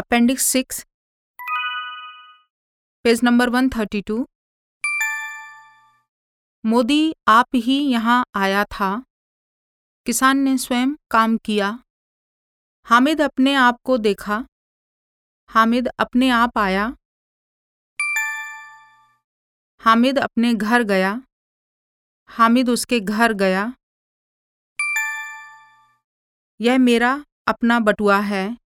Appendix six. Page number one thirty two. Modi, आप ही यहाँ आया था। किसान ने स्वयं काम किया। हामिद अपने आप को देखा। हामिद अपने आप आया। हामिद अपने घर गया। हामिद उसके घर गया। यह मेरा अपना बटुआ है।